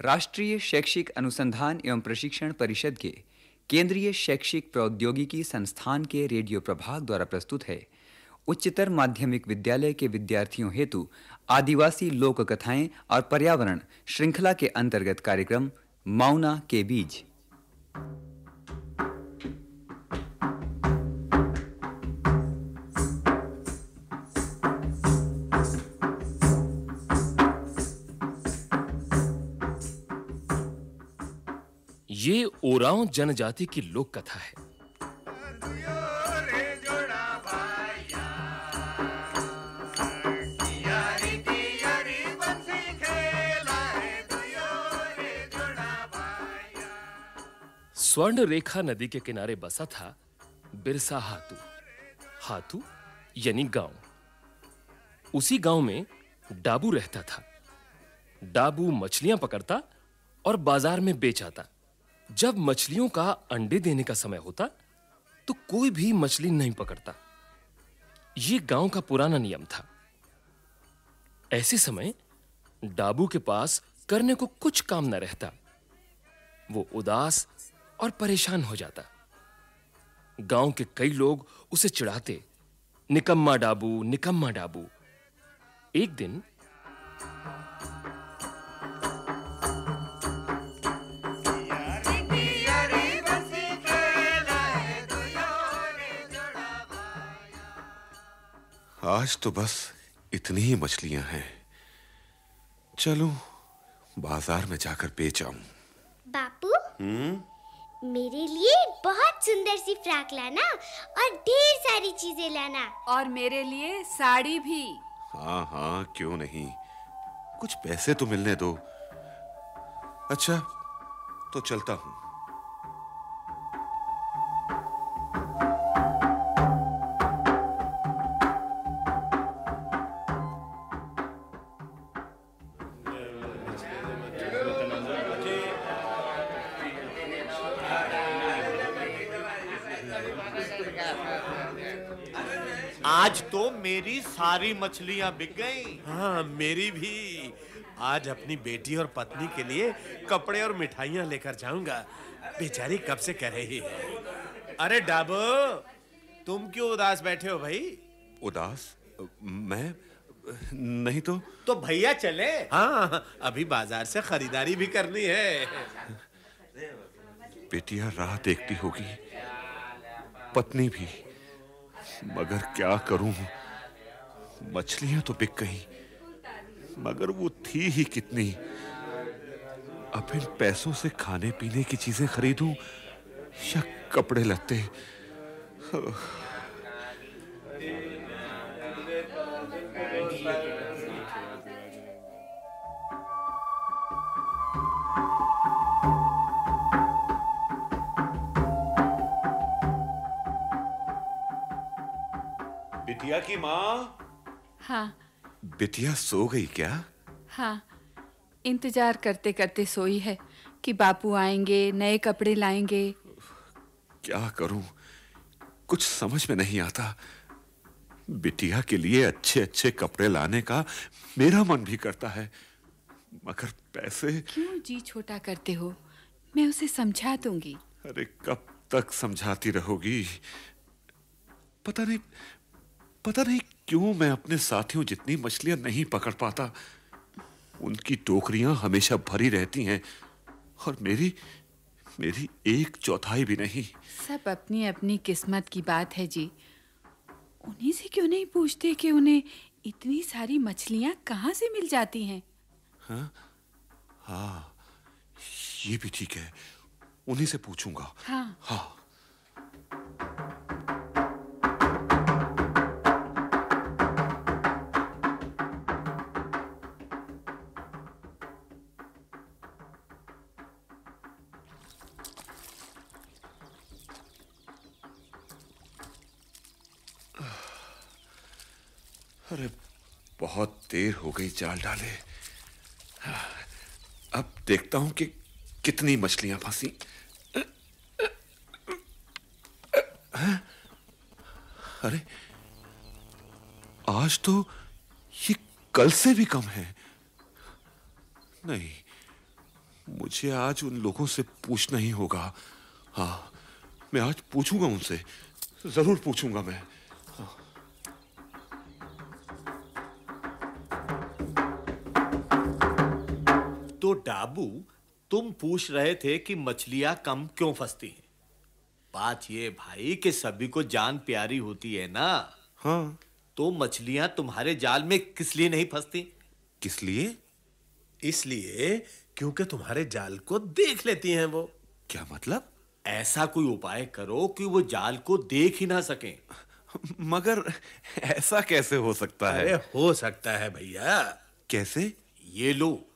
राष्ट्रीय शैक्षिक अनुसंधान एवं प्रशिक्षण परिषद के केंद्रीय शैक्षिक प्रौद्योगिकी संस्थान के रेडियो प्रभाग द्वारा प्रस्तुत है। उच्चतर माध्यमिक विद्यालय के विद्यार्थियों हेतु आदिवासी लोक कथाएँ और पर्यावरण श्रृंखला के अंतर्गत कार्यक्रम मौना के बीज ये ओराव जनजाति की लोक कथा है। स्वर्ण रेखा नदी के किनारे बसा था बिरसा हातू हातू यानी गाँव। उसी गाँव में डाबू रहता था। डाबू मछलियाँ पकड़ता और बाज़ार में बेच आता। जब मछलियों का अंडे देने का समय होता तो कोई भी मछली नहीं पकड़ता। यह गाँव का पुराना नियम था। ऐसे समय, डाबू के पास करने को कुछ काम न रहता। वो उदास और परेशान हो जाता। गाँव के कई लोग उसे चिढ़ाते, निकम्मा डाबू निकम्मा डाबू। एक दिन आज तो बस इतनी ही मछलियाँ हैं। चलो बाज़ार में जाकर बेच आऊँ। बापू? मेरे लिए बहुत सुंदर सी फ्रॉक लाना और ढेर सारी चीज़ें लाना। और मेरे लिए साड़ी भी। हाँ हाँ क्यों नहीं? कुछ पैसे तो मिलने दो। अच्छा तो चलता हूँ। सारी मछलियाँ बिक गई। हाँ मेरी भी। आज अपनी बेटी और पत्नी के लिए कपड़े और मिठाइयाँ लेकर जाऊँगा। बेचारी कब से कह रही है? अरे डाबो तुम क्यों उदास बैठे हो भाई? उदास? मैं? नहीं तो? तो भैया चले। हाँ अभी बाज़ार से खरीदारी भी करनी है। बेटियाँ राह देखती होगी पत्नी भी। मगर क्या करूँ? मछलियाँ तो बिक गई, मगर वो थी ही कितनी। अब इन पैसों से खाने पीने की चीज़ें खरीदूं या कपड़े लत्ते बिटिया की माँ हाँ। बिटिया सो गई क्या? हाँ। इंतज़ार करते करते सोई है कि बापू आएँगे नए कपड़े लाएँगे। क्या करूँ? कुछ समझ में नहीं आता। बिटिया के लिए अच्छे अच्छे कपड़े लाने का मेरा मन भी करता है। मगर पैसे क्यों जी छोटा करते हो? मैं उसे समझा दूँगी। अरे कब तक समझाती रहोगी? पता नहीं पता नहीं क्यों मैं अपने साथियों जितनी मछलियाँ नहीं पकड़ पाता? उनकी टोकरियाँ हमेशा भरी रहती हैं और मेरी मेरी एक चौथाई भी नहीं। सब अपनी अपनी किस्मत की बात है जी। उन्हीं से क्यों नहीं पूछते कि उन्हें इतनी सारी मछलियाँ कहाँ से मिल जाती हैं? हाँ हाँ ये भी ठीक है। उन्हीं से पूछूँगा। हाँ। हाँ। अरे, बहुत देर हो गई जाल डाले। अब देखता हूँ कि कितनी मछलियाँ फंसी। अरे, आज तो ये कल से भी कम है। नहीं, मुझे आज उन लोगों से पूछना ही होगा। हाँ मैं आज पूछूँगा उनसे। ज़रूर पूछूँगा मैं। तो डाबू तुम पूछ रहे थे कि मछलियाँ कम क्यों फंसती हैं? बात ये भाई कि सभी को जान प्यारी होती है ना? हाँ। तो मछलियाँ तुम्हारे जाल में किस लिए नहीं फंसती? किस लिए? इसलिए क्योंकि तुम्हारे जाल को देख लेती हैं वो। क्या मतलब? ऐसा कोई उपाय करो कि वो जाल को देख ही ना सकें। मगर ऐसा कैसे हो सकता अरे है हो सकता है भैया। कैसे? ये लो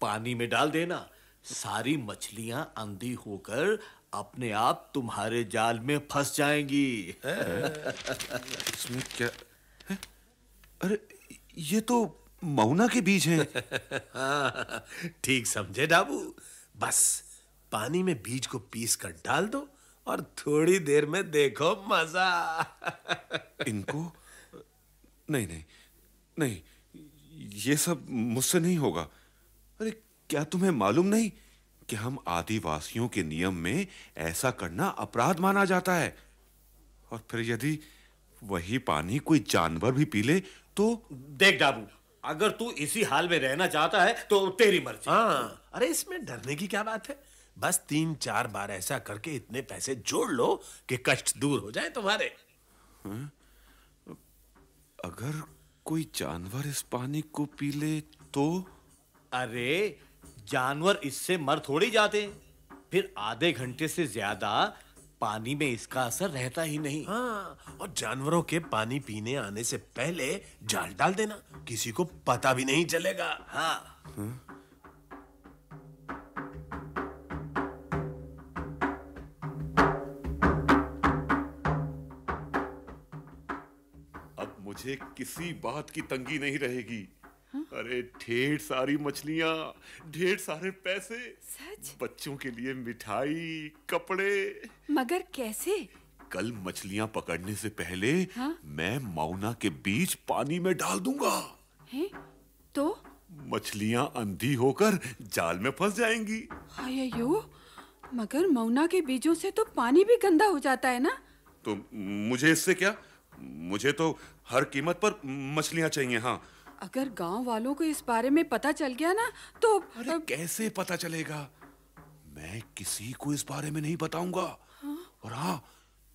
पानी में डाल देना। सारी मछलियाँ अंधी होकर अपने आप तुम्हारे जाल में फंस जाएँगी। इसमें क्या? है? अरे ये तो मौना के बीज हैं हाँ, ठीक समझे डाबू। बस पानी में बीज को पीस कर डाल दो और थोड़ी देर में देखो मज़ा। इनको? नहीं नहीं नहीं ये सब मुझसे नहीं होगा। अरे क्या तुम्हें मालूम नहीं कि हम आदिवासियों के नियम में ऐसा करना अपराध माना जाता है? और फिर यदि वही पानी कोई जानवर भी पी ले तो देख डाबू अगर तू इसी हाल में रहना चाहता है तो तेरी मर्ज़ी। हाँ अरे इसमें डरने की क्या बात है? बस तीन चार बार ऐसा करके इतने पैसे जोड़ लो कि कष्ट दूर हो जाए तुम्हारे। अगर कोई जानवर इस पानी को पी ले तो अरे जानवर इससे मर थोड़ी जाते। फिर आधे घंटे से ज़्यादा पानी में इसका असर रहता ही नहीं। हाँ और जानवरों के पानी पीने आने से पहले जाल डाल देना। किसी को पता भी नहीं चलेगा। हाँ। अब मुझे किसी बात की तंगी नहीं रहेगी। अरे ढेर सारी मछलियाँ ढेर सारे पैसे। सच? बच्चों के लिए मिठाई कपड़े। मगर कैसे? कल मछलियाँ पकड़ने से पहले हाँ? मैं मौना के बीज पानी में डाल दूँगा। हैं? तो? मछलियाँ अंधी होकर जाल में फंस जाएँगी। हाय यो मगर मौना के बीजों से तो पानी भी गंदा हो जाता है ना? तो मुझे इससे क्या? मुझे तो हर कीमत पर मछलियाँ चाहिए हाँ। अगर गाँव वालों को इस बारे में पता चल गया ना तो अरे अब... कैसे पता चलेगा? मैं किसी को इस बारे में नहीं बताऊँगा। और हाँ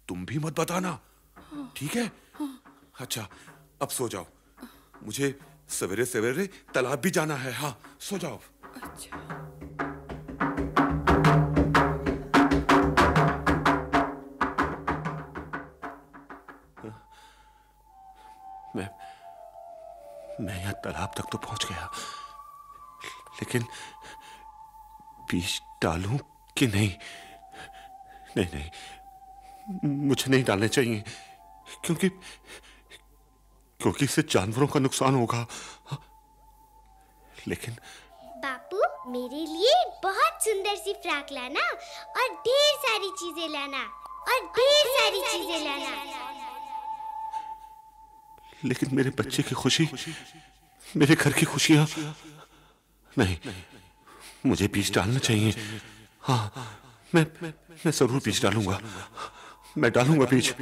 तुम भी मत बताना। ठीक है? अच्छा अब सो जाओ। मुझे सवेरे सवेरे तालाब भी जाना है। हाँ सो जाओ। अच्छा। लेकिन बीज डालूं कि नहीं? नहीं नहीं मुझे नहीं डालने चाहिए क्योंकि क्योंकि इससे जानवरों का नुकसान होगा। लेकिन बापू मेरे लिए बहुत सुंदर सी फ्रॉक लाना और ढेर सारी चीज़ें लाना और ढेर सारी चीज़ें लाना। लेकिन मेरे बच्चे की खुशी मेरे घर की खुशियाँ नहीं मुझे बीज डालना चाहिए। हाँ मैं मैं ज़रूर बीज डालूँगा। मैं डालूँगा बीज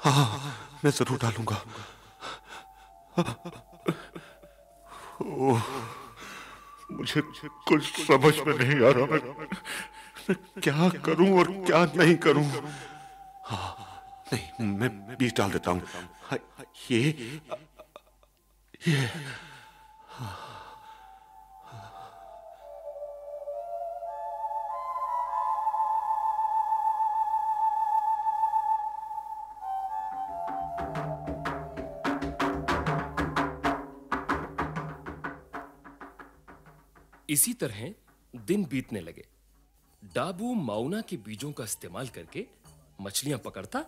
हाँ मैं ज़रूर डालूँगा। मुझे कुछ समझ में नहीं आ रहा। मैं, मैं क्या करूँ और क्या नहीं करूँ? हाँ नहीं मैं बीज डाल देता हूँ। हाँ, ये ये इसी तरह दिन बीतने लगे। डाबू माउना के बीजों का इस्तेमाल करके मछलियाँ पकड़ता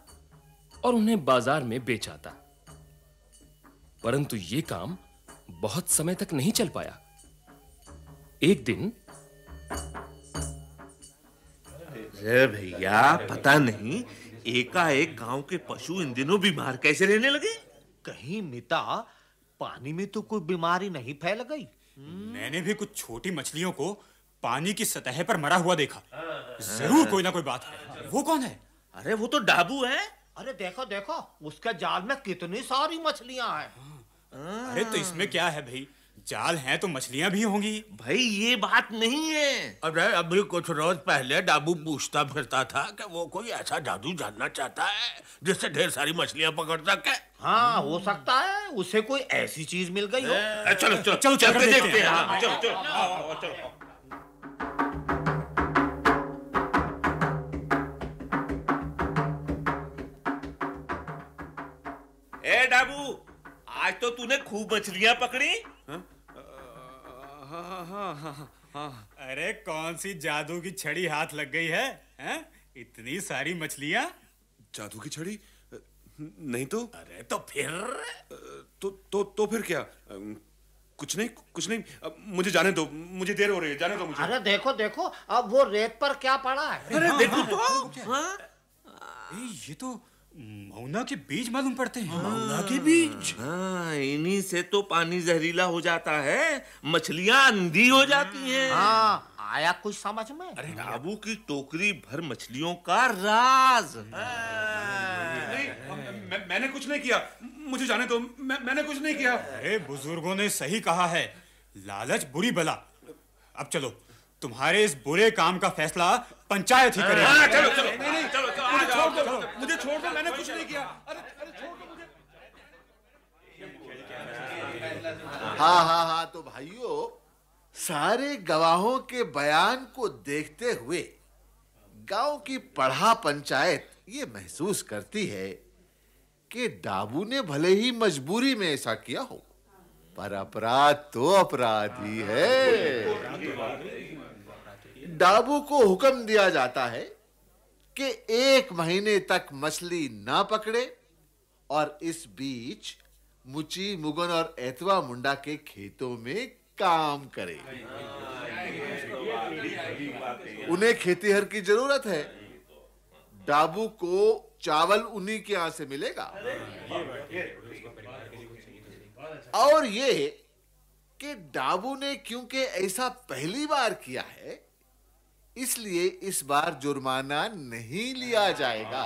और उन्हें बाज़ार में बेच आता परंतु ये काम बहुत समय तक नहीं चल पाया। एक दिन अरे भैया, पता नहीं, एकाएक गाँव के पशु इन दिनों बीमार कैसे रहने लगे? कहीं मिता, पानी में तो कोई बीमारी नहीं फैल गई। मैंने भी कुछ छोटी मछलियों को पानी की सतह पर मरा हुआ देखा। ज़रूर कोई ना कोई बात है। वो कौन है? अरे वो तो डाबू है। अरे देखो देखो उसके जाल में कितनी सारी मछलियाँ हैं। अरे तो इसमें क्या है भाई? जाल हैं तो मछलियाँ भी होंगी। भाई ये बात नहीं है। अरे अभी कुछ रोज पहले डाबू पूछता फिरता था कि वो कोई ऐसा जादू जानना चाहता है जिससे ढेर सारी मछलियाँ पकड़ सके। हाँ हो सकता है उसे कोई ऐसी चीज़ मिल गई हो। चलो चलो चलो, चलते देखते हैं। हैं। हाँ, चलो चलो चलो। ए डाबू आज तो तूने खूब मछलियाँ पकड़ी। अरे कौन सी जादू की छड़ी हाथ लग गई है? हैं? इतनी सारी मछलियाँ? जादू की छड़ी? नहीं तो? अरे तो फिर? तो तो तो फिर क्या? कुछ नहीं कुछ नहीं। मुझे जाने दो। मुझे देर हो रही है। जाने दो मुझे। अरे देखो देखो। अब वो रेत पर क्या पड़ा है? अरे देखो तो। हाँ? ये तो मौना के बीज मालूम पड़ते हैं। मौना के बीज। हाँ इन्हीं से तो पानी जहरीला हो जाता है मछलियाँ अंधी हो जाती हैं। हाँ आया कुछ समझ में? अरे बाबू की टोकरी भर मछलियों का राज। नहीं मैं, मैंने कुछ नहीं किया। मुझे जाने दो। मैं, मैंने कुछ नहीं किया। अरे बुज़ुर्गों ने सही कहा है। लालच बुरी बला। अब चलो तुम्हारे इस बुरे काम का फैसला पंचायत ही हाँ, करेगी चलो चलो। चलो चलो जाओ चलो मुझे छोड़ दो मैंने कुछ नहीं किया। अरे अरे छोड़ दो मुझे। हाँ हाँ हाँ तो भाइयों, सारे गवाहों के बयान को देखते हुए गाँव की पढ़ा पंचायत ये महसूस करती है कि डाबू ने भले ही मजबूरी में ऐसा किया हो, पर अपराध तो अपराध ही है। डाबू को हुक्म दिया जाता है कि एक महीने तक मछली ना पकड़े और इस बीच मुची, मुगन और एतवा मुंडा के खेतों में काम करे। उन्हें खेतीहर की ज़रूरत है। डाबू को चावल उन्हीं के यहाँ से मिलेगा। और ये कि डाबू ने क्योंकि ऐसा पहली बार किया है इसलिए इस बार जुर्माना नहीं लिया जाएगा।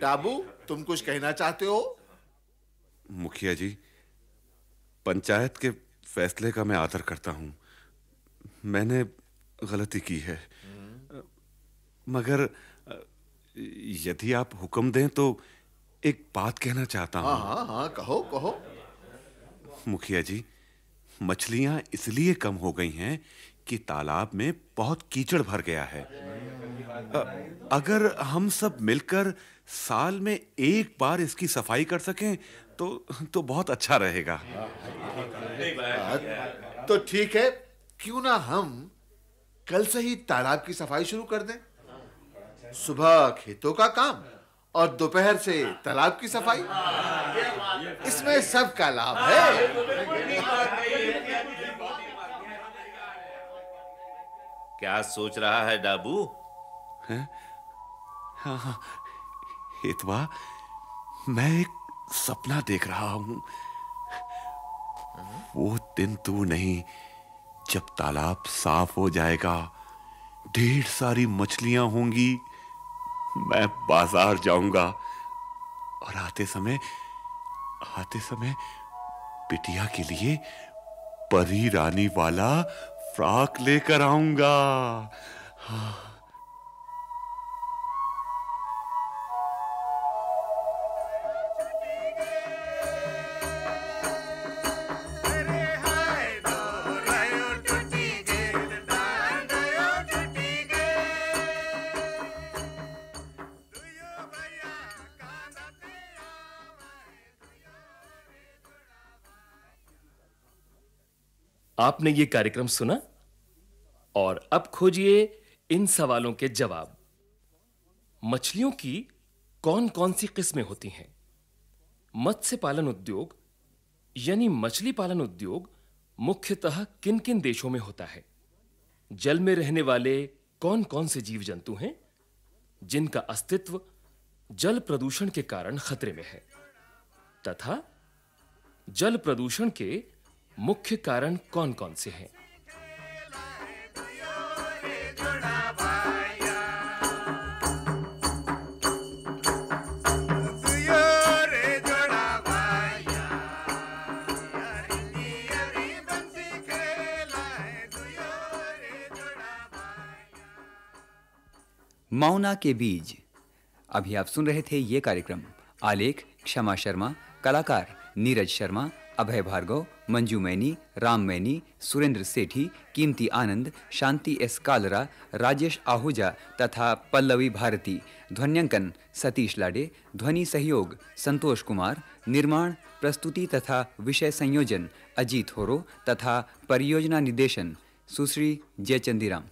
डाबू तुम कुछ कहना चाहते हो? मुखिया जी पंचायत के फैसले का मैं आदर करता हूँ। मैंने गलती की है। मगर यदि आप हुक्म दें तो एक बात कहना चाहता हाँ। हूँ हाँ हाँ कहो कहो। मुखिया जी मछलियाँ इसलिए कम हो गई हैं कि तालाब में बहुत कीचड़ भर गया है। अगर हम सब मिलकर साल में एक बार इसकी सफ़ाई कर सकें तो तो बहुत अच्छा रहेगा। तो ठीक है, क्यों ना हम कल से ही तालाब की सफ़ाई शुरू कर दें? सुबह खेतों का काम और दोपहर से तालाब की सफ़ाई। इसमें सबका लाभ है। क्या सोच रहा है डाबू? हितवा मैं एक सपना देख रहा हूँ। वो दिन तू नहीं, जब तालाब साफ़ हो जाएगा, ढेर सारी मछलियाँ होंगी, मैं बाज़ार जाऊँगा। और आते समय आते समय बिटिया के लिए परी रानी वाला फ्रॉक लेकर आऊँगा। आपने ये कार्यक्रम सुना और अब खोजिए इन सवालों के जवाब। मछलियों की कौन-कौन सी किस्में होती हैं? मत्स्य पालन उद्योग, यानी मछली पालन उद्योग, मुख्यतः किन-किन देशों में होता है? जल में रहने वाले कौन-कौन से जीव जंतु हैं, जिनका अस्तित्व जल प्रदूषण के कारण खतरे में है? तथा जल प्रदूषण के मुख्य कारण कौन-कौन से हैं? मौना के बीज। अभी आप सुन रहे थे यह कार्यक्रम। आलेख, क्षमा शर्मा, कलाकार नीरज शर्मा अभय भार्गव, मंजू मैनी, राम मैनी, सुरेंद्र सेठी, कीमती आनंद, शांति एस कालरा, राजेश आहूजा तथा पल्लवी भारती, ध्वन्यांकन सतीश लाडे, ध्वनि सहयोग संतोष कुमार, निर्माण, प्रस्तुति तथा विषय संयोजन अजीत होरो तथा परियोजना निदेशन सुश्री जयचंदीराम।